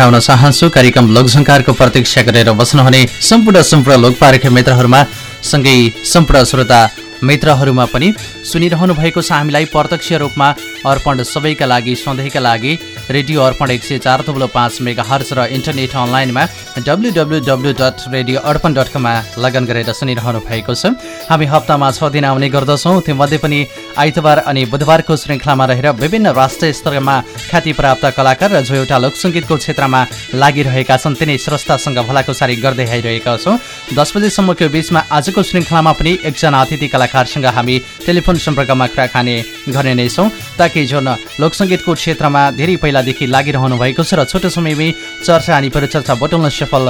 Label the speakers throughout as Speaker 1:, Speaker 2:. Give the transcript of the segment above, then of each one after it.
Speaker 1: पर्खाउन चाहन्छु। कार्यक्रम लोकसङ्कारको प्रतीक्षा गरेर बस्नुहुने सम्पूर्ण सम्पूर्ण लोकपारक मित्रहरूमा सँगै सम्पूर्ण श्रोता मित्रहरूमा पनि सुनिरहनु भएको छ। हामीलाई प्रत्यक्ष रूपमा अर्पण सबैका लागि सधैँका लागि रेडियो अर्पण एक सय चार थुप्रो पाँच मेगा हर्च र इन्टरनेट अनलाइनमा W W dot radio Arpan dot कममा लगन गरेर सुनिरहनु भएको छ। हामी हप्तामा छ दिन आउने गर्दछौँ। त्योमध्ये पनि आइतबार अनि बुधबारको श्रृङ्खलामा रहेर विभिन्न राष्ट्रिय स्तरमा ख्याति प्राप्त कलाकार र जो एउटा लोकसङ्गीतको क्षेत्रमा लागिरहेका छन्। तिनै स्रष्टासँग भलाकुसारी गर्दै आइरहेका छौँ। दस बजेसम्मको बिचमा आजको श्रृङ्खलामा पनि एकजना अतिथि कलाकारसँग हामी टेलिफोन सम्पर्कमा कुराकानी गर्ने नै छौँ। ताकि जुन लोकसङ्गीतको क्षेत्रमा धेरै पहिलादेखि लागिरहनु भएको छ र छोटो समयमै चर्चा अनि परिचर्चा बटुल्न सफल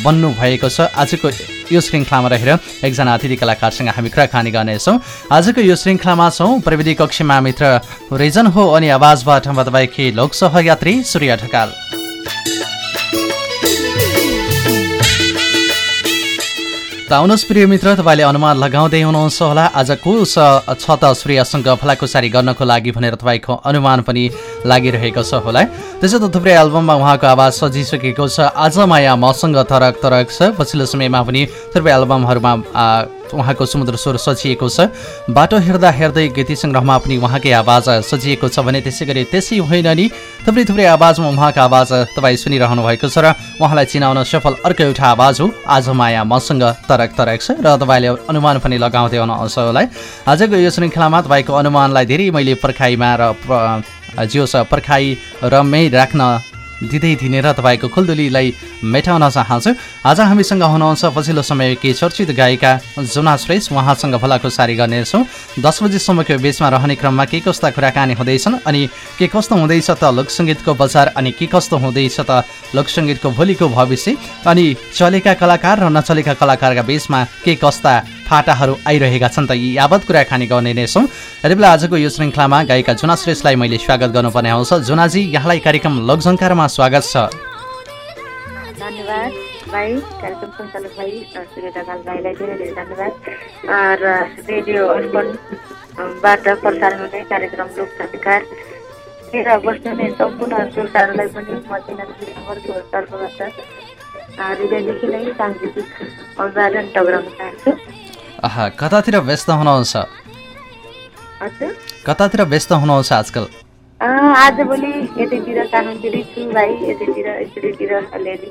Speaker 1: बन्नु भएको छ। आजको यो श्रृङ्खलामा रहेर एकजना अतिथि कलाकारसँग हामी कुराकानी गर्नेछौँ आजको यो श्रृङ्खलामा छौँ प्रविधि कक्षमा मित्र रिजन हो अनि आवाजबाट म तपाईँकी लोक सहयात्री सूर्य ढकाल। त आउनुहोस् प्रिय मित्र तपाईँले अनुमान लगाउँदै हुनुहुन्छ होला। आज को छ त सूर्यसँग फलाकुसारी गर्नको लागि भनेर तपाईँको अनुमान पनि लागिरहेको छ होला। त्यसो त थुप्रै एल्बममा उहाँको आवाज सजिसकेको छ। आज माया मसँग थरक थरक छ। पछिल्लो समयमा पनि थुप्रै एल्बमहरूमा उहाँको समुद्र स्वर सजिएको छ। बाटो हेर्दा हेर्दै गीति सङ्ग्रहमा पनि उहाँकै आवाज सजिएको छ भने त्यसै गरी त्यसै होइन नि। थुप्रै थुप्रै आवाजमा उहाँको आवाज तपाईँ सुनिरहनु भएको छ र उहाँलाई चिनाउन सफल अर्को एउटा आवाज हो। आज माया मसँग तरक तरक छ र तपाईँले अनुमान पनि लगाउँदै हुनुहुन्छ होला आजको यो श्रृङ्खलामा तपाईँको अनुमानलाई धेरै मैले पर्खाइमा र जियो पर्खाइ रमै राख्न दिँदै दिने र तपाईँको खुल्दुलीलाई मेटाउन चाहन्छु। आज हामीसँग हुनुहुन्छ पछिल्लो समयकी चर्चित गायिका जुना श्रेष्ठ उहाँसँग भलाकुसारी गर्नेछौँ दस बजीसम्मको बिचमा रहने क्रममा के कस्ता कुराकानी हुँदैछन् अनि के कस्तो हुँदैछ त लोकसङ्गीतको बजार अनि के कस्तो हुँदैछ त लोकसङ्गीतको भोलिको भविष्य अनि चलेका कलाकार र नचलेका कलाकारका बिचमा के कस्ता फाटाहरू आइरहेका छन् त यी यावत कुराकानी गर्ने नै छौँ। यति बेला आजको यो श्रृङ्खलामा गायिका जुना श्रेष्ठलाई मैले स्वागत गर्नुपर्ने आउँछ जुनाजी यहाँलाई कार्यक्रम लोकझङ्कारमा स्वागत छ
Speaker 2: धन्यवाद प्रसारण हुने कार्यक्रम नै
Speaker 1: कतातिर व्यस्त हुनुहुन्छ कतातिर व्यस्त हुनुहुन्छ आजकल
Speaker 2: आजभोलि यतैतिर छु भाइ यतैतिर अलिअलि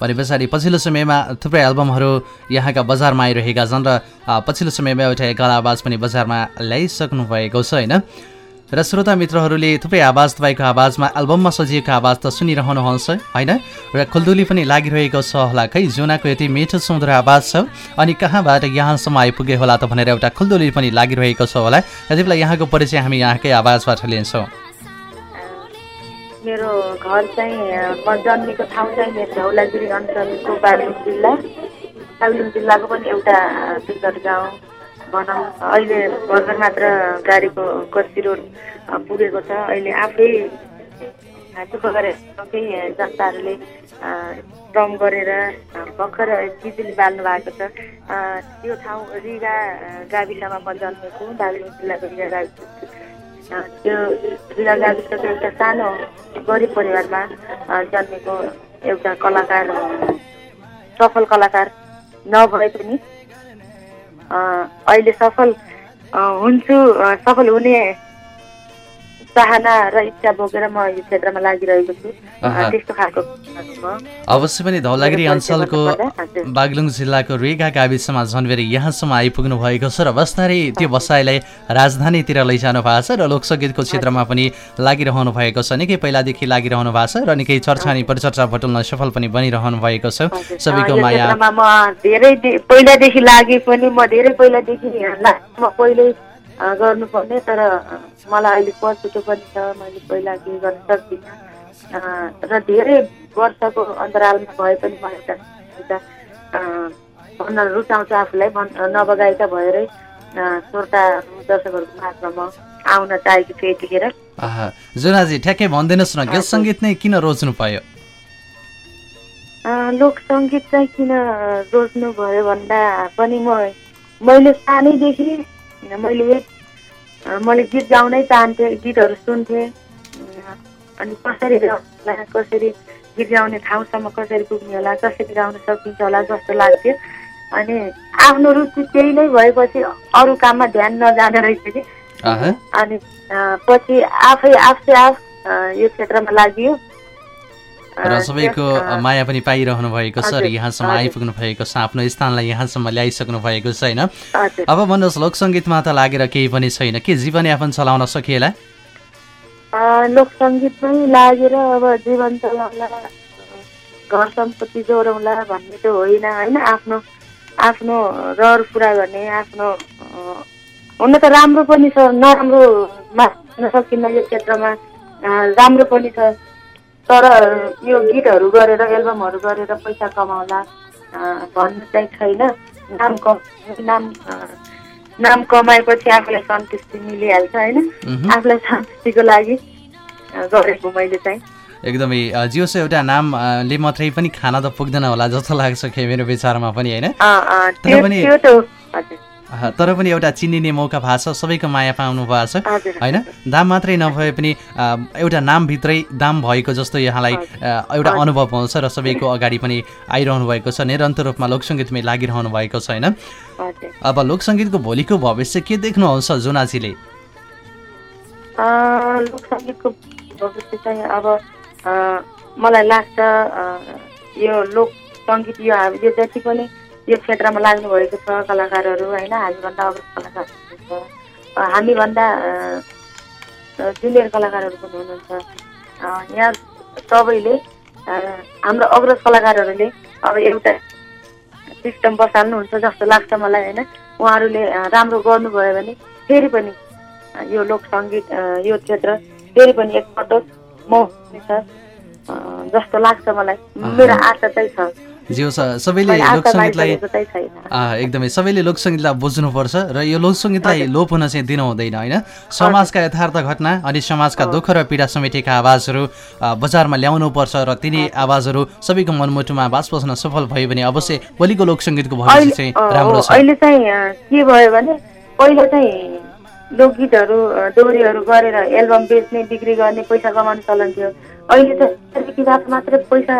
Speaker 1: भने पछाडि पछिल्लो समयमा थुप्रै एल्बमहरू यहाँका बजारमा आइरहेका छन् र पछिल्लो समयमा एउटा कला आवाज पनि बजारमा ल्याइसक्नु भएको छ होइन र श्रोता मित्रहरूले थुप्रै आवाज तपाईँको आवाजमा एल्बममा सजिएको आवाज त सुनिरहनुहुन्छ होइन? र खुल्दुली पनि लागिरहेको छ होला खै? जुनाको यति मिठो सुन्दर आवाज छ। अनि कहाँबाट यहाँसम्म आइपुगे होला त भनेर एउटा खुल्दुली पनि लागिरहेको छ होला। यति बेला यहाँको परिचय हामी यहाँकै आवाजबाट लिन्छौँ।
Speaker 2: मेरो घर चाहिँ म जन्मेको ठाउँ चाहिँ मेरो धौलागिरी अञ्चलको बागलुङ जिल्ला। बागलुङ जिल्लाको पनि एउटा गाउँ। भनौँ अहिले भर्खर मात्र गाडीको कच्ची रोड पुगेको छ। अहिले आफै दुःख गरेर केही जनताहरूले श्रम गरेर भर्खर बिजुली बाल्नु भएको छ। त्यो ठाउँ रिगा गाविसमा म जन्मेको बागलुङ जिल्लाको रिगा गाविस त्यो रिगा गाविसको एउटा सानो गरिब परिवारमा जन्मेको एउटा कलाकार सफल कलाकार नभए पनि अहिले सफल हुन्छु सफल हुने चाहना र इच्छा बोकेर म यो क्षेत्रमा लागिरहेको छु। त्यस्तो खालको
Speaker 1: अवश्य पनि धौलागिरी अञ्चलको बागलुङ जिल्लाको रेगा गाविसमा जन्मेर यहाँसम्म आइपुग्नु भएको छ र बस्तारै त्यो बसाइलाई राजधानीतिर लैजानु भएको छ र लोकसङ्गीतको क्षेत्रमा पनि लागिरहनु भएको छ। निकै पहिलादेखि लागिरहनु भएको छ र निकै चर्चा अनि परिचर्चा बटुल्न सफल पनि बनिरहनु भएको छ। सबैको माया
Speaker 2: म धेरै पहिलादेखि लागे पनि म धेरै पहिलादेखि गर्नुपर्ने तर मलाई अहिले पछुतो पनि छ मैले पहिला केही गर्न सक्दिनँ। र धेरै वर्षको अन्तरालमा भए पनि म एउटा एउटा भन्न रुचाउँछु आफूलाई नबगाएका भएरै श्रोता दर्शकहरूको माझमा म आउन चाहेको छु यतिखेर
Speaker 1: जुनाजी ठ्याक्कै भनिदिनुहोस् न गीत सङ्गीत नै किन रोज्नु पायो
Speaker 2: लोक सङ्गीत चाहिँ किन रोज्नु भयो भन्दा पनि म मैले सानैदेखि मैले मैले गीत गाउनै चाहन्थेँ गीतहरू सुन्थेँ। अनि कसरी गाउला कसरी गीत गाउने ठाउँसम्म कसरी पुग्ने होला कसरी गाउन सकिन्छ होला जस्तो लाग्थ्यो। अनि आफ्नो रुचि केही नै भएपछि अरू काममा ध्यान नजाँदो रहेछ कि। अनि पछि आफै आफै आफ यो क्षेत्रमा लागि
Speaker 1: र सबैको माया पनि पाइरहनु भएको छ र यहाँसम्म। आइपुग्नु भएको छ आफ्नो स्थानलाई यहाँसम्म ल्याइसक्नु भएको छ होइन?
Speaker 2: हजुर।
Speaker 1: अब भन्नुहोस् लोकसङ्गीतमा त लागेर केही पनि छैन। के जीवनयापन चलाउन सकिएला
Speaker 2: लोकसङ्गीतमै लागेर अब जीवन चलाउला घर सम्पत्ति जोडौँला भन्ने त होइन होइन? आफ्नो आफ्नो रहर पुरा गर्ने आफ्नो हुन त राम्रो पनि छ नराम्रो मान्न सकिन्न यो क्षेत्रमा। राम्रो पनि छ। तर यो गीतहरू गरेर एल्बमहरू गरेर पैसा कमाउला भन्ने चाहिँ छैन। नाम कम नाम नाम कमाएपछि आफूलाई सन्तुष्टि मिलिहाल्छ होइन। आफूलाई शान्तिको लागि गरेको मैले चाहिँ।
Speaker 1: एकदमै जियोस् एउटा नामले मात्रै पनि खाना त पुग्दैन होला जस्तो लाग्छ मेरो विचारमा पनि होइन? तर पनि- एउटा चिनिने मौका भएको छ। सबैको माया पाउनु भएको छ। होइन? दाम मात्रै नभए पनि एउटा नामभित्रै दाम भएको जस्तो यहाँलाई एउटा अनुभव आउँछ र सबैको अगाडि पनि आइरहनु भएको छ। निरन्तर रूपमा लोकसङ्गीतमै लागिरहनु भएको छ होइन? अब लोकसङ्गीतको भोलिको भविष्य के देख्नुहुन्छ जुनाजीले?
Speaker 2: अ, लोकसङ्गीतको भविष्य चाहिँ अब मलाई लाग्छ यो लोक सङ्गीत यो जति पनि यो क्षेत्रमा लाग्नु भएको छ कलाकारहरू होइन? हामीभन्दा अग्रज कलाकार हुनुहुन्छ। हामीभन्दा जुनियर कलाकारहरू पनि हुनुहुन्छ। यहाँ सबैले हाम्रो अग्रज कलाकारहरूले अब एउटा सिस्टम बसाल्नुहुन्छ जस्तो लाग्छ मलाई होइन? उहाँहरूले राम्रो गर्नुभयो भने फेरि पनि यो लोकसङ्गीत अ, यो क्षेत्र फेरि पनि एकपटक म जस्तो लाग्छ मलाई। मेरो आशा चाहिँ छ।
Speaker 1: जियो स- सबैले लोकसङ्गीतलाई एकदमै सबैले लोकसङ्गीतलाई बुझ्नुपर्छ र यो लोकसङ्गीतलाई लोप हुन चाहिँ दिनु हुँदैन होइन समाजका यथार्थ घटना अनि समाजका दुःख र पीडा समेटेका आवाजहरू बजारमा ल्याउनुपर्छ र तिनी आवाजहरू सबैको मनमुटुमा बास बस्न सफल भयो भने अवश्य भोलिको लोकसङ्गीतको भविष्य चाहिँ राम्रो
Speaker 2: हो,
Speaker 1: छ।
Speaker 2: अहिले चाहिँ के भयो भने पहिला चाहिँ लोकगीतहरू डोरीहरू गरेर एल्बम बेच्ने बिक्री गर्ने पैसा कमाउने चलन थियो। अहिले त सेयरबिटीबाट मात्रै पैसा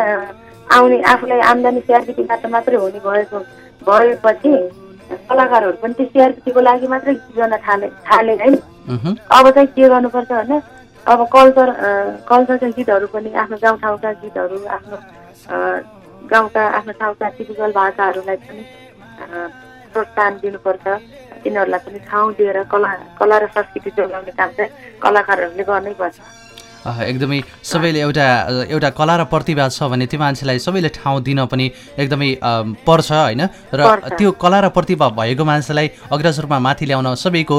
Speaker 2: आउने आफूलाई आम्दानी सेयरबिटीबाट मात्रै हुने भएको भएपछि कलाकारहरू पनि त्यो सेयरबिटीको लागि मात्रै गीत गर्न थाले थाले है। अब चाहिँ के गर्नुपर्छ भने अब कल्चर कल्चरका गीतहरू पनि आफ्नो गाउँठाउँका गीतहरू आफ्नो गाउँका आफ्नो ठाउँका टिपिकल भाषाहरूलाई पनि प्रोत्साहन दिनुपर्छ। तिनीहरूलाई पनि ठाउँ दिएर कला कला र संस्कृति जोगाउने काम चाहिँ कलाकारहरूले गर्नै पर्छ।
Speaker 1: एकदमै सबैले एउटा एउटा कला र प्रतिभा छ भने त्यो मान्छेलाई सबैले ठाउँ दिन पनि एकदमै पर्छ होइन? र। त्यो कला र प्रतिभा भएको मान्छेलाई अग्रज रूपमा माथि ल्याउन सबैको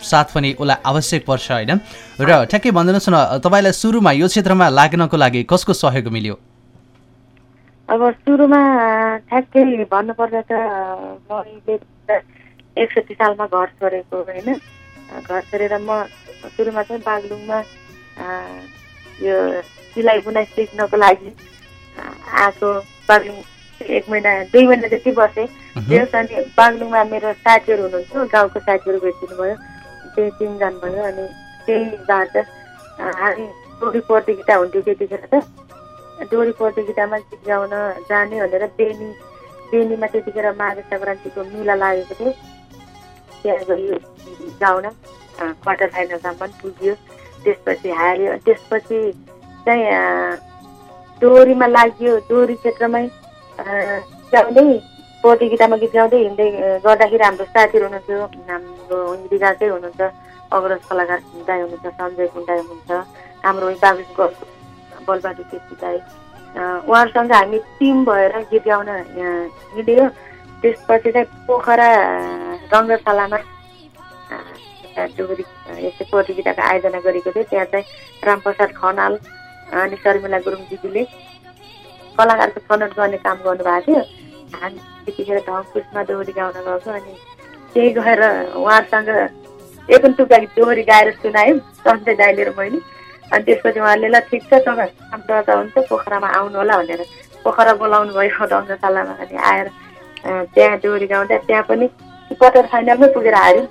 Speaker 1: साथ पनि उसलाई आवश्यक पर्छ होइन? र ठ्याक्कै भनिदिनुहोस् न तपाईँलाई सुरुमा यो क्षेत्रमा लाग्नको लागि कसको सहयोग मिल्यो?
Speaker 2: अब सुरुमा ठ्याक्कै भन्नुपर्दा त मैले एकसठी सालमा घर छोडेको होइन? घर छोडेर म सुरुमा चाहिँ बागलुङमा यो सिलाइ बुनाइ सिक्नको लागि आएको बागलुङ एक महिना दुई महिना जति बसेँ त्यस अनि बागलुङमा मेरो साथीहरू हुनुहुन्थ्यो गाउँको साथीहरू भेटिदिनु भयो त्यही चिनजान भयो अनि त्यहीबाट हामी टोली प्रतियोगिता हुन्थ्यो त्यतिखेर त। डोरी प्रतियोगितामा गीत गाउन जाने भनेर बेनी बेनीमा त्यतिखेर माघे सङ्क्रान्तिको मेला लागेको थियो। त्यहाँ गयो गाउन क्वार्टर फाइनलसम्म पुग्यो। त्यसपछि हार्यो त्यसपछि चाहिँ डोरीमा लाग्यो। डोरी क्षेत्रमै गाउँदै प्रतियोगितामा गीत गाउँदै हिँड्दै गर्दाखेरि हाम्रो साथीहरू हुनुहुन्थ्यो। हाम्रो विकासै हुनुहुन्छ अग्रज कलाकार दाई हुनुहुन्छ सञ्जय कुण्डाई हुनुहुन्छ। हाम्रो बाबुको बलबहादुर केसी दाई। अँ, उहाँहरूसँग हामी टिम भएर गीत गाउन हिँड्यो। त्यसपछि चाहिँ पोखरा रङ्गशालामा अँ, यस्तै प्रतियोगिताको आयोजना गरेको थियो। त्यहाँ चाहिँ रामप्रसाद खनाल अनि शर्मिला गुरुङ दिदीले कलाकारको छनौट गर्ने काम गर्नुभएको थियो। हामी त्यतिखेर धमपुसमा डोरी गाउन गएको अनि त्यही गएर उहाँहरूसँग एक टुक्का डोरी गाएर सुनायौँ। सन्जय दाइले र मैले अनि त्यसपछि उहाँले ल ठिक छ तपाईँ काम गर्दा हुन्छ पोखरामा आउनु होला भनेर। पोखरा बोलाउनु भयो रङ्गशालामा अनि आएर त्यहाँ डोरी गाउँदा त्यहाँ पनि क्वार्टर फाइनलमै पुगेर हार्यो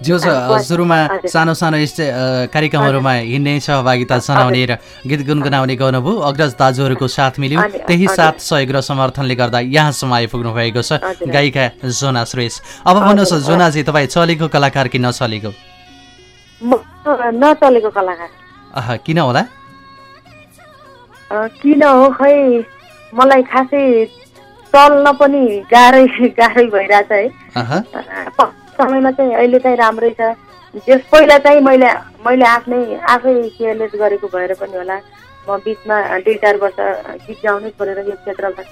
Speaker 1: जो सुरुमा। सानो सानो कार्यक्रमहरूमा हिँड्ने सहभागिता जनाउने र गीत गुनगुनाउने गर्नुभयो। अग्रज दाजुहरूको साथ मिल्यो। त्यही। साथ सहयोग र समर्थनले गर्दा यहाँसम्म आइपुग्नु भएको छ। गायिका जोना सुरेश। अब भन्नुहोस्। जोनाजी तपाईँ चलेको कलाकार कि नचलेको?
Speaker 2: नचलेको कलाकार।
Speaker 1: किन होला?
Speaker 2: किन हो खै? मलाई खासै चल्न पनि गाह्रै गाह्रै भइरहेछ है। समयमा चाहिँ अहिले चाहिँ राम्रै छ। त्यस पहिला चाहिँ मैले मैले आफ्नै आफै केयरलेस गरेको भएर पनि होला। म बिचमा दुई चार वर्ष गीत गाउनै छोडेर यो क्षेत्रमा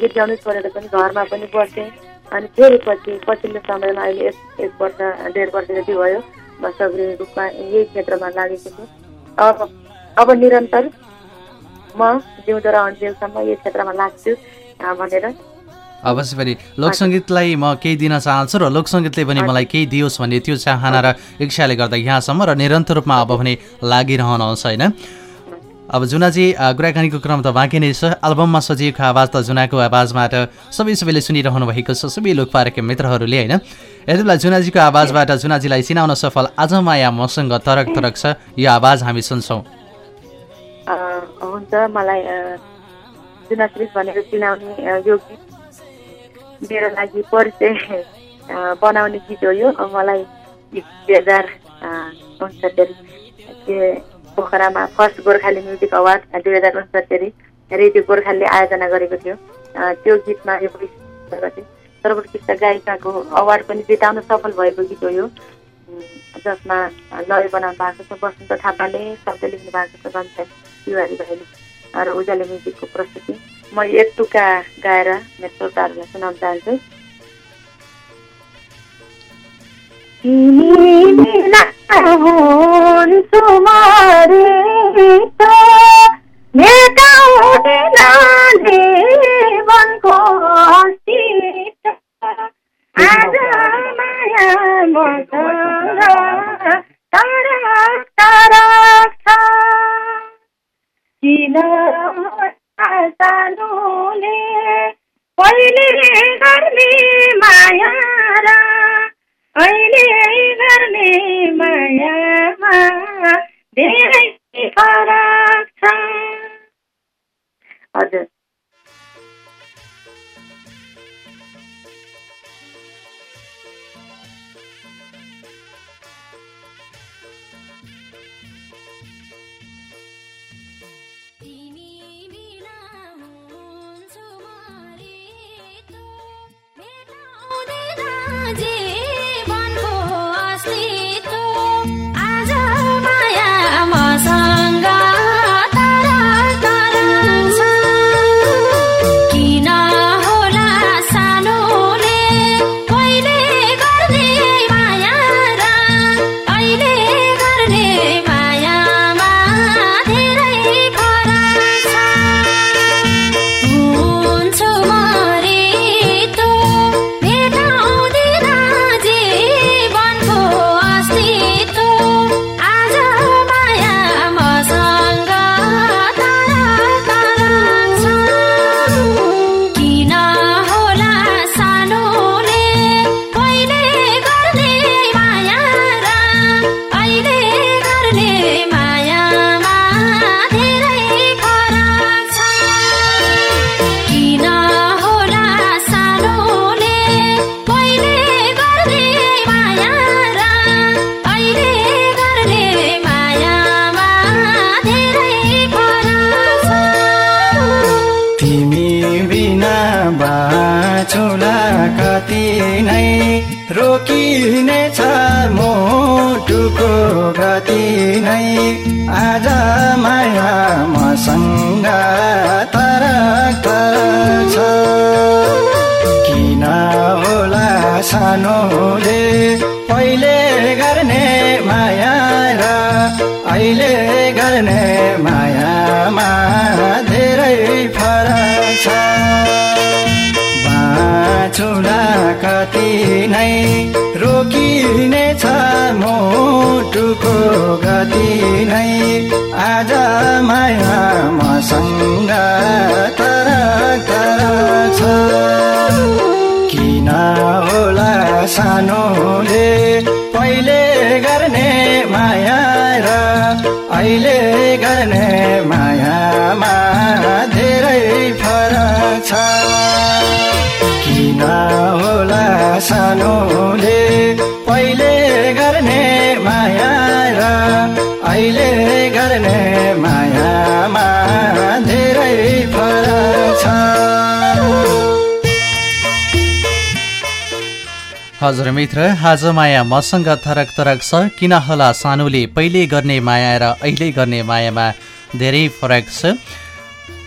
Speaker 2: गीत गाउनै छोडेर पनि घरमा पनि बस्थेँ अनि फेरि पछि पछिल्लो समयमा अहिले एक एक वर्ष डेढ वर्ष जति भयो म सक्रिय रूपमा यही क्षेत्रमा लागेको छु। अब अब निरन्तर म जिउँदो रहन्जेलसम्म यही क्षेत्रमा लाग्छु।
Speaker 1: अवश्य पनि। लोकसङ्गीतलाई म केही दिन चाहन्छु र लोकसङ्गीतले पनि मलाई केही दियोस् भन्ने त्यो चाहना र इच्छाले गर्दा यहाँसम्म र निरन्तर रूपमा अब भने लागिरहनुहुन्छ होइन? अब जुनाजी कुराकानीको क्रम त बाँकी नै छ। एल्बममा सजिएको आवाज त जुनाको आवाजबाट सबै सबैले सुनिरहनु भएको छ सबै लोकपारक मित्रहरूले होइन? यति बेला जुनाजीको आवाजबाट जुनाजीलाई चिनाउन सफल आज माया मसँग तरक तरक छ। यो आवाज हामी सुन्छौँ।
Speaker 2: हुन्छ। मलाई जुनाश्री भनेर चिनाउने यो गीत मेरो लागि परिचय बनाउने गीत हो यो। मलाई दुई हजार उन्सत्तरी पोखरामा फर्स्ट गोर्खाली म्युजिक अवार्ड दुई हजार उन्सत्तरी रेडियो गोर्खालीले आयोजना गरेको थियो। त्यो गीतमा यो चाहिँ सर्वोत्कृष्ट गायिकाको अवार्ड पनि जिताउन सफल भएको गीत हो यो। जसमा लय बनाउनु भएको छ वसन्त थापाले शब्द लेख्नु भएको छ घनश्याम तिवारी भाइले। र उज्यालो म्युजिकको प्रस्तुति म एक टुक्का गाएर मेरो श्रोताहरूलाई सुनाउन चाहन्छु। आज माया मसँग तरक तरक छ किन सानोले पहिले गर्ने माया र अहिले गर्ने
Speaker 3: सानोले पहिले गर्ने माया र अहिले गर्ने मायामा धेरै फरक छ।
Speaker 4: बाँचुला कति नै रोकिने छ मोटुको गति नै आज माया मसँग तरक सानोले पहिले गर्ने माया र अहिले गर्ने मायामा धेरै फरक छ। किन होला सानोले पहिले गर्ने माया र अहिले
Speaker 1: हजुर मित्र आज माया मसँग थरक थरक छ। किन होला सानोले पहिले गर्ने माया र अहिले गर्ने मायामा धेरै फरक छ।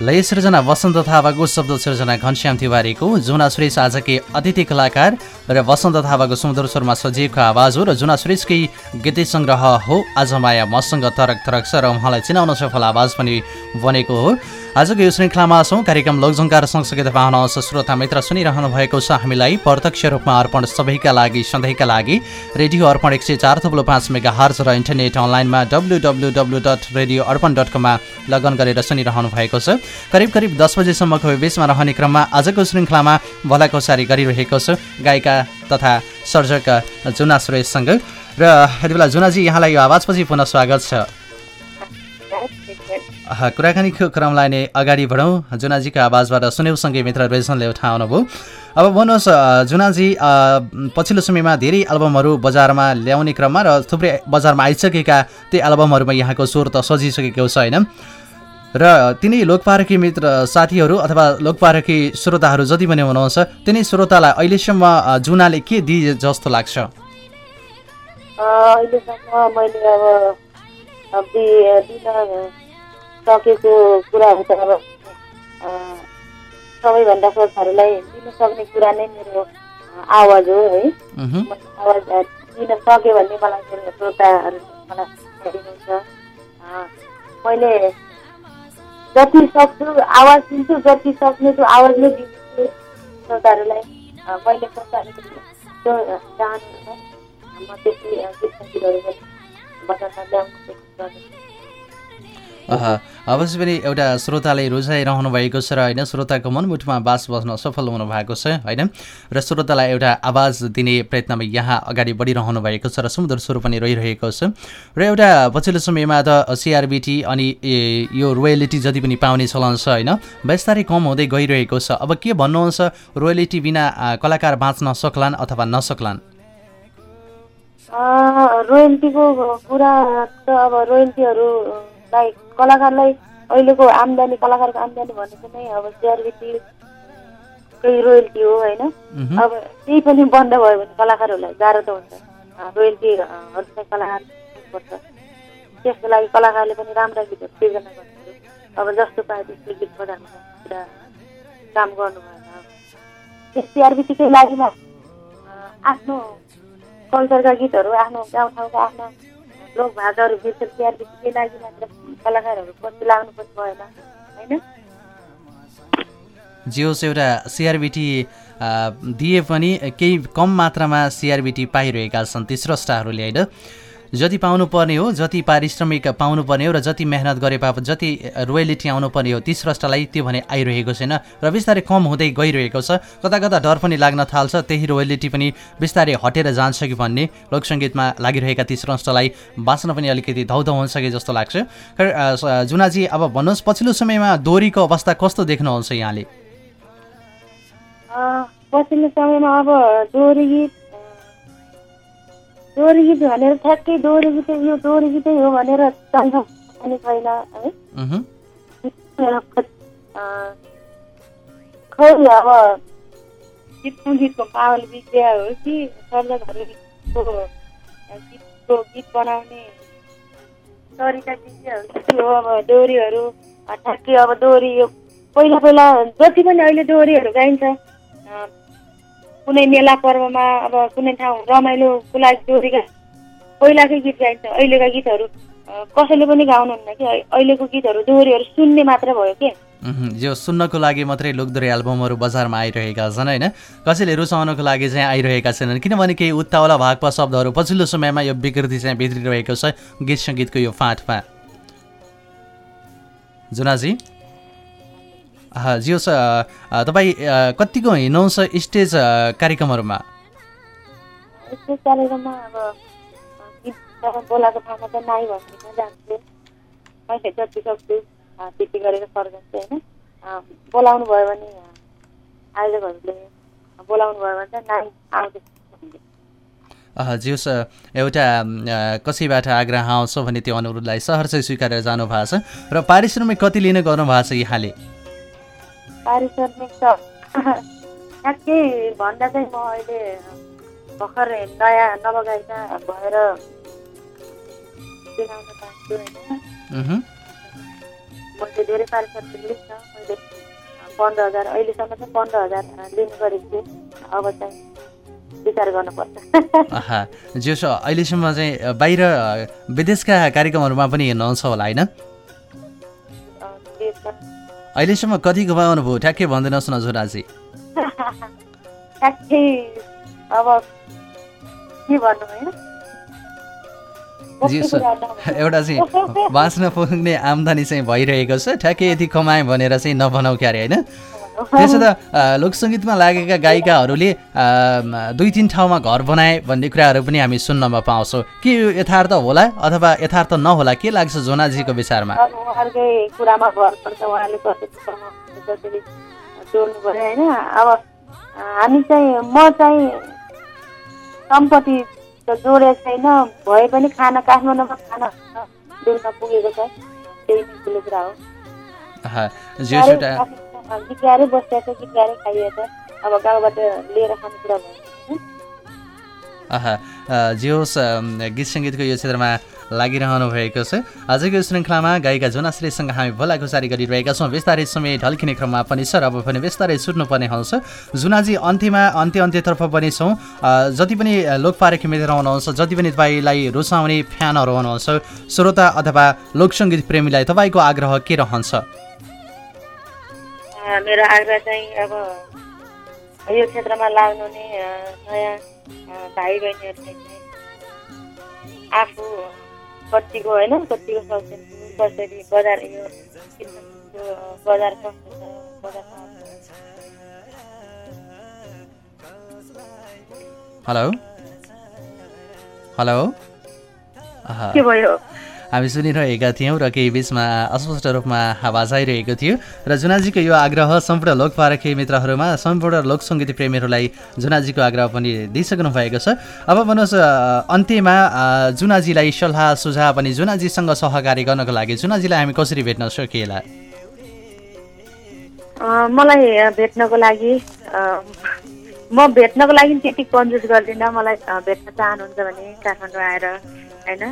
Speaker 1: लय सृजना वसन्त थापाको शब्द सृजना घनश्याम तिवारीको। जुना सुरेश आजकै अतिथि कलाकार र वसन्त थापाको सुमधुर स्वरमा सजिएको आवाज हो र जुना सुरेशकै गीत सङ्ग्रह हो। आज माया मसँग थरक थरक छ र उहाँलाई चिनाउन सफल आवाज पनि बनेको हो। आजको यो श्रृङ्खलामा छौँ। कार्यक्रम लोकझङ्कार सँगसँगै तपाईँ आउनुहोस् श्रोता मित्र सुनिरहनु भएको छ हामीलाई। प्रत्यक्ष रूपमा अर्पण सबैका लागि सधैँका लागि। रेडियो अर्पण एक सय चार थुप्रो पाँच मेगा हर्ज र इन्टरनेट अनलाइनमा W W W dot radio Arpan dot कममा लगन गरेर सुनिरहनु भएको छ। करिब करिब दस बजेसम्मको बिचमा रहने क्रममा आजको श्रृङ्खलामा भलाकोसारी गरिरहेको छु गायिका तथा सर्जक जुना सुरेशसँग। र यति बेला जुनाजी यहाँलाई यो आवाजपछि पुनः स्वागत छ। कुराकानीको क्रमलाई नै अगाडि बढौँ जुनाजीको आवाजबाट सुन्यौसँगै मित्र रेजनले उठाउनुभयो अब भन्नुहोस् जुनाजी पछिल्लो समयमा धेरै एल्बमहरू बजारमा ल्याउने क्रममा र थुप्रै बजारमा आइसकेका ती एल्बमहरूमा यहाँको स्वर त सजिसकेको छ होइन र तिनै लोकपारकी मित्र साथीहरू अथवा लोकपारकी श्रोताहरू जति पनि हुनुहुन्छ तिनै श्रोतालाई अहिलेसम्म जुनाले के दिए जस्तो लाग्छ?
Speaker 2: अहिलेसम्म मैले अब सकेको कुराहरू त अब सबैभन्दा श्रोताहरूलाई दिन सक्ने कुरा नै मेरो आवाज हो है। आवाज दिन सक्यो भने मलाई मेरो श्रोताहरूले मलाई दिनुहुन्छ मैले जति सक्छु आवाज दिन्छु जति सक्ने छु आवाज नै दिन्छु। श्रोताहरूलाई मैले चाहनुहुन्छ म त्यति गीत सङ्गीतहरू पनि ल्याउन कोसिस गर्छु
Speaker 1: अवश्य पनि एउटा श्रोताले रुचाइरहनु भएको छ र होइन श्रोताको मनमुठमा बास बस्न सफल हुनु भएको छ होइन? र श्रोतालाई एउटा आवाज दिने प्रयत्नमा यहाँ अगाडि बढिरहनु भएको छ र सुन्दर स्वर पनि रहिरहेको छ। र एउटा पछिल्लो समयमा त सिआरबिटी अनि यो रोयल्टी जति पनि पाउने चलन छ होइन? बिस्तारै कम हुँदै गइरहेको छ। अब के भन्नुहुन्छ? रोयल्टी बिना कलाकार बाँच्न सक्लान् अथवा नसक्लान्?
Speaker 2: रोयल्टीको कुरा त अब रोयल्टीहरूलाई कलाकारलाई अहिलेको आम्दानी कलाकारको आम्दानी भनेको नै अब सिआरबिटी केही रोयल्टी हो होइन? अब त्यही पनि बन्द भयो भने कलाकारहरूलाई गाह्रो त हुन्छ। रोयल्टीहरू चाहिँ कलाकार पर्छ त्यसको लागि कलाकारले पनि राम्रा गीतहरू सृजना गर्नु अब जस्तो पाए त्यस्तो गीत बजाउनु पुरा काम गर्नु भएन सिआरबिटीकै लागि अँ, आफ्नो कल्चरका गीतहरू आफ्नो गाउँठाउँका आफ्ना लोक भाषाहरू सिआरबिटीकै लागि मात्र कलाकारहरू पछि लाग्नुपर्छ भएन होइन?
Speaker 1: जे होस् एउटा सिआरबिटी दिए पनि केही कम मात्रामा सिआरबिटी पाइरहेका छन् ती स्रष्टाहरूले होइन? जति पाउनुपर्ने हो जति पारिश्रमिक पाउनुपर्ने हो र जति मेहनत गरे बापत जति रोयल्टी आउनुपर्ने हो ती स्रष्टालाई त्यो भने आइरहेको छैन र बिस्तारै कम हुँदै गइरहेको छ। कता कता डर पनि लाग्न थाल्छ त्यही रोयल्टी पनि बिस्तारै हटेर जान्छ कि भन्ने लोकसङ्गीतमा लागिरहेका ती स्रष्टालाई बाँच्न पनि अलिकति धौधौ हुन्छ कि जस्तो लाग्छ। जुनाजी अब भन्नुहोस् पछिल्लो समयमा दोहोरीको अवस्था कस्तो देख्नुहुन्छ यहाँले?
Speaker 2: पछिल्लो समयमा अब गीत दोहोरी गीत भनेर ठ्याक्कै दोहोरी गीत यो दोहोरी गीतै हो भनेर चाहन्छ पनि छैन है। खै अब गीतको गीतको माहौल बिग्रिया हो कि सर्जकहरूको गीतको गीत बनाउने तरिका बिग्रिया हो कि हो अब दोहोरीहरू अँ, ठ्याक्कै अब दोहोरी यो पहिला पहिला जति पनि अहिले दोहोरीहरू गाइन्छ कुनै मेला पर्वमा अब कुनै ठाउँ रमाइलोको लागि गा पहिलाकै गीत गाइन्छ अहिलेका गीतहरू कसैले पनि गाउनुहुन्न कि? अहि- अहिलेको गीतहरू दोहोरीहरू सुन्ने मात्र भयो के?
Speaker 1: जो सुन्नको लागि मात्रै लोकदोरी एल्बमहरू बजारमा आइरहेका छन् होइन? कसैले रुचाउनको लागि चाहिँ आइरहेका छैनन् किनभने केही उत्तावला भागपा शब्दहरू पछिल्लो समयमा यो विकृति चाहिँ भित्रिरहेको छ गीत सङ्गीतको यो फाँटमा जुनाजी? जियो तपाईँ कतिको हिँड्नुहुन्छ स्टेज कार्यक्रमहरूमा?
Speaker 2: यस्तो कार्यक्रममा अब अँ, गीत बोलाएको ठाउँमा चाहिँ नाइ भन्दिनँ जान्छु। मैले जति सक्छु अँ, त्यति गरेर फर्कन्छु होइन अँ, बोलाउनु भयो भने अँ, आयोजकहरूले बोलाउनु भयो भने चाहिँ नाइ आउँदैछ
Speaker 1: अँ, जियोस् अँ, एउटा कसैबाट आग्रह आउँछ भने त्यो अनुरोधलाई सहर चाहिँ स्वीकारेर जानु भएको छ। र पारिश्रमिक कति लिने गर्नु भएको छ यहाँले?
Speaker 2: पारिश्रमिक त ठ्याक्कै भन्दा चाहिँ म अहिले भर्खर नयाँ नवगायिका भएर देखाउन चाहन्छु होइन। मैले धेरै पारिश्रमिक लिन्छ। मैले पन्ध्र हजार अहिलेसम्म चाहिँ पन्ध्र हजार लिने गरेको थिएँ अब चाहिँ विचार गर्नुपर्छ।
Speaker 1: आहा जे छ अहिलेसम्म चाहिँ बाहिर विदेशका कार्यक्रमहरूमा पनि हिँड्नुहुन्छ होला होइन? अहिलेसम्म कति गुमाउनु भयो ठ्याक्कै भनिदिनुहोस् न जोराजी।
Speaker 2: ठ्याक्कै। अब के भन्नु होइन
Speaker 1: जे
Speaker 2: कति
Speaker 1: छ
Speaker 2: कुरा नभन्नु।
Speaker 1: एउटा चाहिँ बाँच्न पुग्ने आम्दानी चाहिँ भइरहेको छ। ठ्याक्कै यति कमाएँ भनेर चाहिँ नभनौ क्यारे होइन? त्यसो त लोकसङ्गीतमा लागेका गायिकाहरूले दुई तिन ठाउँमा घर बनाए भन्ने कुराहरू पनि हामी सुन्नमा पाउँछौँ। के यो यथार्थ होला अथवा यथार्थ नहोला? के लाग्छ जोनाजीको विचारमा?
Speaker 2: अब हामी चाहिँ म चाहिँ सम्पत्ति त जोडेको छैन भए पनि खाना काठमाडौँमा खाना पुगेको छ त्यही ठुलो कुरा हो।
Speaker 1: छ एउटा
Speaker 2: गिटारै बसिएको छ अब गाउँबाट लिएर खाने कुरा भयो
Speaker 1: जे होस् गीत सङ्गीतको यो क्षेत्रमा लागिरहनु भएको छ आजको श्रृङ्खलामा गायिका जोनाश्रीसँग हामी भलाकुसारी गरिरहेका छौँ बिस्तारै समय ढल्किने क्रममा पनि छ र अब पनि बिस्तारै छुट्नुपर्ने हुन्छ जुनाजी अन्त्यमा अन्त्य अन्त्यतर्फ पनि छौँ जति पनि अ, लोकपारकी मित्र हुनुहुन्छ जति पनि तपाईँलाई रुचाउने फ्यानहरू हुनुहुन्छ श्रोता अथवा लोकसङ्गीत प्रेमीलाई तपाईँको आग्रह के रहन्छ
Speaker 2: मेरो आग्रह चाहिँ अब यो क्षेत्रमा लाग्नुहुने अ, नयाँ अ, भाइ बहिनीहरूले चाहिँ आफू कतिको होइन कतिको सक्छन् कसरी बजार यो बजार कस्तो छ बजारमा
Speaker 1: हेलो हेलो आहा
Speaker 2: के भयो?
Speaker 1: हामी सुनिरहेका थियौँ र केही बिचमा अस्पष्ट रूपमा आवाज आइरहेको थियो र जुनाजीको यो आग्रह सम्पूर्ण लोकपारखी मित्रहरूमा सम्पूर्ण लोकसङ्गीत प्रेमीहरूलाई जुनाजीको आग्रह पनि दिइसक्नु भएको छ। अब भन्नुहोस् अन्त्यमा जुनाजीलाई सल्लाह सुझाव पनि जुनाजीसँग सहकारी गर्नको लागि जुनाजीलाई हामी कसरी भेट्न सकिएला?
Speaker 2: मलाई भेट्नको लागि म भेट्नको लागि त्यति कन्जुस गर्दिनँ। मलाई भेट्न चाहनुहुन्छ भने काठमाडौँ आएर होइन?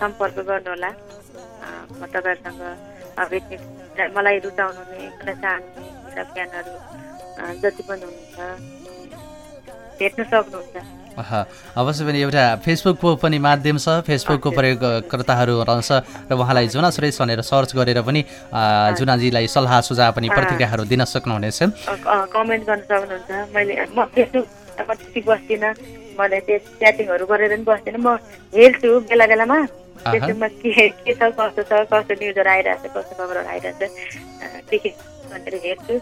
Speaker 2: सम्पर्क गर्नुहोला म तपाईँहरूसँग भेट्ने मलाई रुचाउनु हुने चाहनुहुने अ, जति पनि हुनुहुन्छ। भेट्न सक्नुहुन्छ।
Speaker 1: अवश्य पनि एउटा फेसबुकको पनि माध्यम छ। फेसबुकको प्रयोगकर्ताहरू रहन्छ र उहाँलाई जुना सुरेश भनेर सर्च गरेर पनि जुनाजीलाई सल्लाह सुझाव पनि प्रतिक्रियाहरू दिन सक्नुहुनेछ।
Speaker 2: कमेन्ट गर्न सक्नुहुन्छ। मैले म फेसबुकमा त्यति बस्दिनँ। मलाई त्यो च्याटिङहरू गरेर पनि बस्दिनँ। म हेर्छु बेला बेलामा। फेसबुकमा के के छ कस्तो छ कस्तो न्युजहरू आइरहेको छ कस्तो खबरहरू आइरहेको छ अ, के भनेर हेर्छु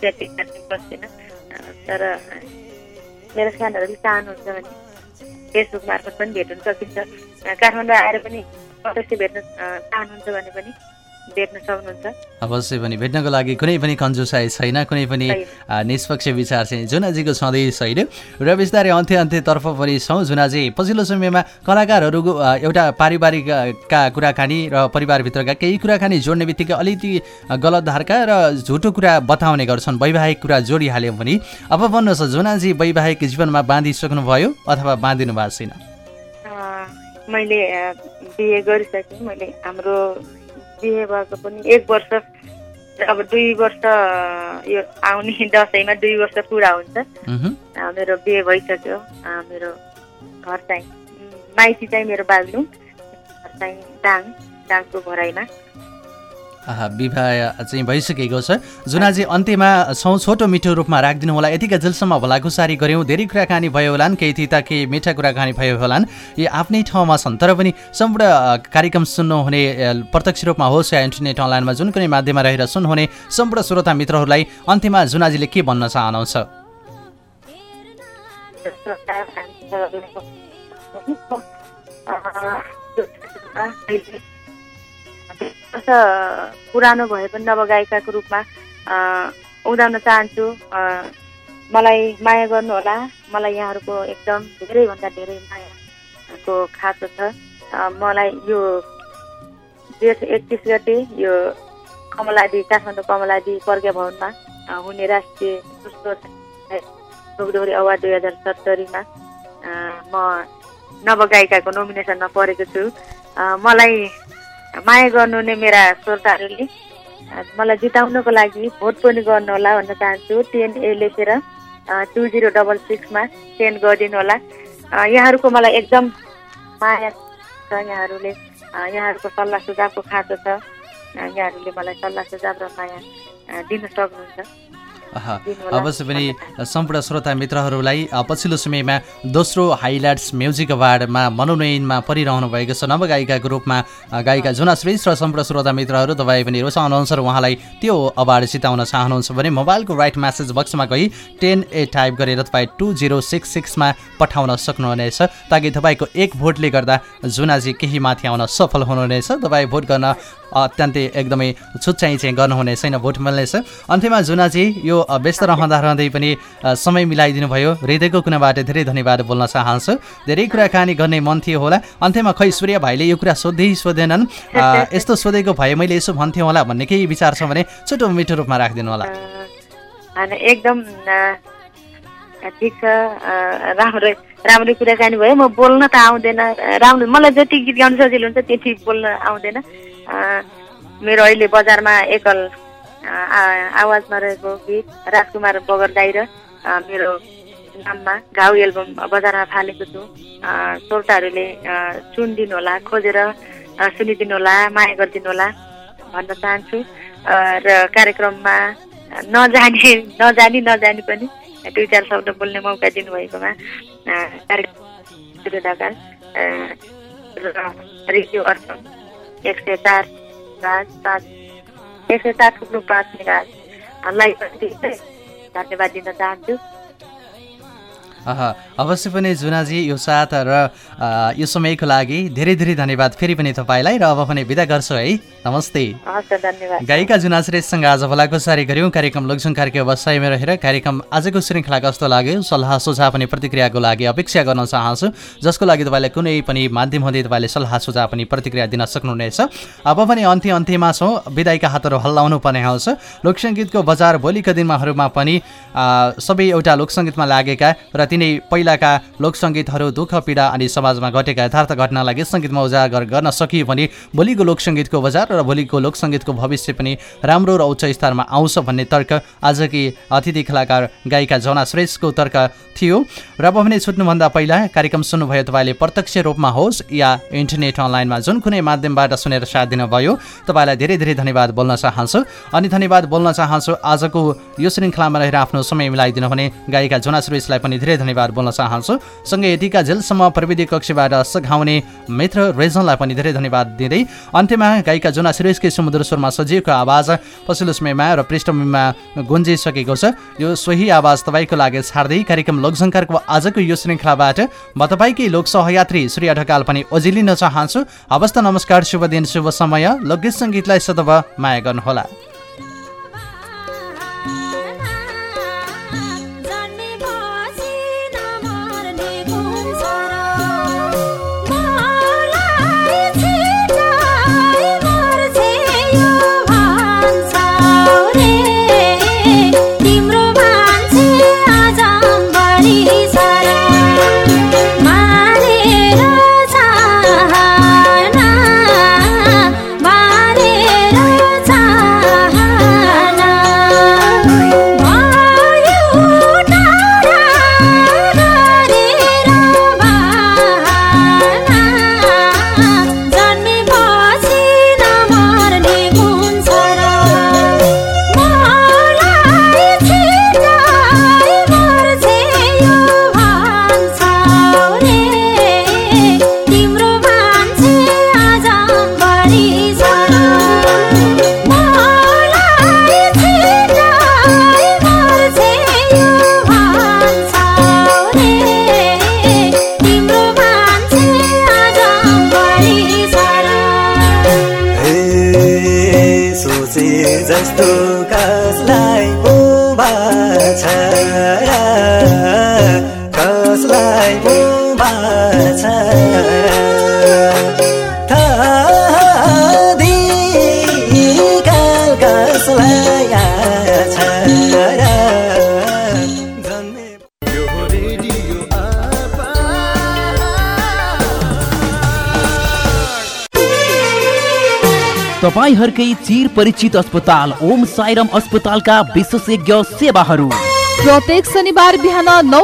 Speaker 2: च्याटिङ बस्दिनँ तर मेरो फ्यानहरूले चाहनुहुन्छ भने फेसबुक मार्फत पनि भेट्न सकिन्छ काठमाडौँ आएर पनि प्रत्यक्ष भेट्न चाहनुहुन्छ भने पनि भेट्न सक्नुहुन्छ।
Speaker 1: अवश्य पनि भेट्नको लागि कुनै पनि कन्जुसाइ छैन कुनै पनि निष्पक्ष विचार चाहिँ जुनाजीको छँदै छैन। र बिस्तारै अन्त्य अन्त्यतर्फ पनि छौँ। जुनाजी पछिल्लो समयमा कलाकारहरूको एउटा पारिवारिकका कुराकानी र परिवारभित्रका केही कुराकानी जोड्ने बित्तिकै अलिकति गलत धारका र झुटो कुरा बताउने गर्छन्। वैवाहिक कुरा जोडिहाल्यो भने अब भन्नुहोस् जुनाजी वैवाहिक जीवनमा बाँधिसक्नुभयो अथवा बाँधिनु भएको छैन
Speaker 2: मैले बिहे गरिसकेँ। मैले हाम्रो बिहे भएको पनि एक वर्ष अब दुई वर्ष यो आउने दसैँमा दुई वर्ष पुरा हुन्छ। मेरो बिहे भइसक्यो। मेरो घर चाहिँ माइती चाहिँ मेरो बागलुङ घर चाहिँ दाङ दाङको भराइमा।
Speaker 1: विवाह चाहिँ भइसकेको छ। जुनाजी अन्त्यमा छौँ छोटो मिठो रूपमा राखिदिनु होला। यतिका जेलसम्म भलाकुसारी गऱ्यौँ। धेरै कुराकानी भयो होलान्। केही तिता केही मिठा कुराकानी भयो होलान्। यी आफ्नै ठाउँमा छन्। तर पनि सम्पूर्ण कार्यक्रम सुन्नुहुने प्रत्यक्ष रूपमा होस् या इन्टरनेट अनलाइनमा जुन कुनै माध्यममा रहेर सुन्नुहुने सम्पूर्ण श्रोता मित्रहरूलाई अन्त्यमा जुनाजीले के भन्न चाहनुहुन्छ?
Speaker 2: वर्ष पुरानो भए पनि नवगायिकाको रूपमा उदाउन चाहन्छु। मलाई माया गर्नुहोला मलाई यहाँहरूको एकदम धेरैभन्दा धेरै मायाको खाँचो छ। मलाई यो जेठ एकतिस गते यो कमलादी काठमाडौँ कमलादी प्रज्ञा भवनमा हुने राष्ट्रिय लोकदोहोरी अवार्ड दुई हजार सत्तरीमा म नवगायिकाको नोमिनेसनमा परेको छु। मलाई माया गर्नु नै मेरा श्रोताहरूले मलाई जिताउनको लागि भोट पनि गर्नुहोला भन्न चाहन्छु। टेन ए लेखेर टु जिरो डबल सिक्समा सेन्ड गरिदिनु होला यहाँहरूको मलाई एकदम माया छ यहाँहरूले यहाँहरूको सल्लाह सुझावको खाँचो छ। यहाँहरूले मलाई सल्लाह सुझाव र माया दिन सक्नुहुन्छ।
Speaker 1: अवश्य पनि सम्पूर्ण श्रोता मित्रहरूलाई पछिल्लो समयमा दोस्रो हाइलाइट्स म्युजिक अवार्डमा मनोनयनमा परिरहनु भएको छ। नवगायिकाको रूपमा गायिका जुना श्रेष्ठ र सम्पूर्ण श्रोता मित्रहरू तपाईँ पनि रुचाउनुहुन्छ र उहाँलाई त्यो अवार्ड जिताउन चाहनुहुन्छ भने मोबाइलको राइट म्यासेज बक्समा गई टेन ए टाइप गरेर तपाईँ टू जिरो सिक्स सिक्समा पठाउन सक्नुहुनेछ। ताकि तपाईँको एक भोटले गर्दा जुनाजी केही माथि आउन सफल हुनुहुनेछ। तपाईँ भोट गर्न अत्यन्तै एकदमै छुच्चाइ चाहिँ गर्नुहुने छैन भोट मिल्नेछ। अन्त्यमा जुनाजी यो व्यस्त रहँदा रहँदै पनि समय मिलाइदिनु भयो। हृदयको कुनाबाट धेरै धन्यवाद बोल्न चाहन्छु। धेरै कुराकानी गर्ने मन थियो होला। अन्त्यमा खै सूर्य भाइले यो कुरा सोध्दै सोधेनन्। यस्तो सोधेको भए मैले यसो भन्थेँ होला भन्ने केही विचार छ भने छोटो मिठो रूपमा राखिदिनु होला।
Speaker 2: एकदम ठिक छ राम्रो राम्रो कुराकानी भयो। म बोल्न त आउँदैन। राम्रो मलाई जति गीत गाउनु सजिलो हुन्छ त्यति बोल्न आउँदैन। मेरो अहिले बजारमा एकल आवाजमा रहेको गीत राजकुमार बगर दाई र मेरो नाममा घाउ एल्बम बजारमा फालेको छु। श्रोताहरूले अ, सुनिदिनु होला खोजेर सुनिदिनु होला माया गरिदिनु होला भन्न चाहन्छु। र कार्यक्रममा नजाने नजानी नजानी पनि दुई चार शब्द बोल्ने मौका दिनुभएकोमा कार्यक्रम रेडियो अर्पण। एक सय चार राज पाँच एक सय चार थुप्रो पाँच पनि धन्यवाद दिन चाहन्छु
Speaker 1: अवश्य पनि जुनाजी यो साथ र यो समयको लागि धेरै धेरै धन्यवाद फेरि पनि तपाईँलाई र अब पनि बिदा गर्छु है। नमस्ते। गायिका जुना श्रेष्ठसँग आज भलाकुसारी गऱ्यौँ। कार्यक्रम लोकसङ्कारको व्यवसायमा रहेर कार्यक्रम आजको श्रृङ्खला कस्तो लाग्यो। सल्लाह सुझाव अनि प्रतिक्रियाको लागि अपेक्षा गर्न चाहन्छु। जसको लागि तपाईँले कुनै पनि माध्यम हुँदै तपाईँले सल्लाह सुझाव पनि प्रतिक्रिया दिन सक्नुहुनेछ। अब पनि अन्त्य अन्त्यमा छौँ। विदायका हातहरू हल्लाउनु पर्ने आउँछ लोकसङ्गीतको बजार भोलिका दिनहरूमा पनि सबै एउटा लोकसङ्गीतमा लागेका र तिनै पहिलाका लोकसङ्गीतहरू दुःख पीडा अनि समाजमा घटेका यथार्थ घटनालाई गीत सङ्गीतमा उजागर गर्न सकियो भने भोलिको लोकसङ्गीतको बजार र भोलिको लोकसङ्गीतको भविष्य पनि राम्रो र उच्च स्तरमा आउँछ भन्ने तर्क आजकी अतिथि कलाकार गायिका जना श्रेष्ठको तर्क थियो। र अब भने छुट्नुभन्दा पहिला कार्यक्रम सुन्नुभयो तपाईँले प्रत्यक्ष रूपमा होस् या इन्टरनेट अनलाइनमा जुन कुनै माध्यमबाट सुनेर साथ दिनुभयो तपाईँलाई धेरै धेरै धन्यवाद बोल्न चाहन्छु। अनि धन्यवाद बोल्न चाहन्छु आजको यो श्रृङ्खलामा रहेर आफ्नो समय मिलाइदिनु भने गायिका जोना सुरेशलाई पनि धेरै बोल्न चाहन्छु। सँगै यतिका जेलसम्म प्रविधि कक्षबाट सघाउने मित्र रेजनलाई पनि धेरै धन्यवाद दिँदै अन्त्यमा गायिका जोना सुरेशकै समुद्र स्वरमा सजिएको आवाज पछिल्लो समयमा र पृष्ठभूमिमा गुन्जिसकेको छ। यो सोही आवाज तपाईँको लागि छाड्दै कार्यक्रम लोकसङ्कारको आजको यो श्रृङ्खलाबाट म तपाईँकै लोक सहयात्री श्री ढकाल पनि ओझिलिन चाहन्छु। हवस् त नमस्कार शुभ दिन शुभ समय। लोकगीत सङ्गीतलाई सदव माया गर्नुहोला।
Speaker 5: तपाईँहरूकै चिर परिचित अस्पताल ओम साइरम अस्पतालका विशेषज्ञ सेवाहरू।
Speaker 6: प्रत्येक शनिबार बिहान नौ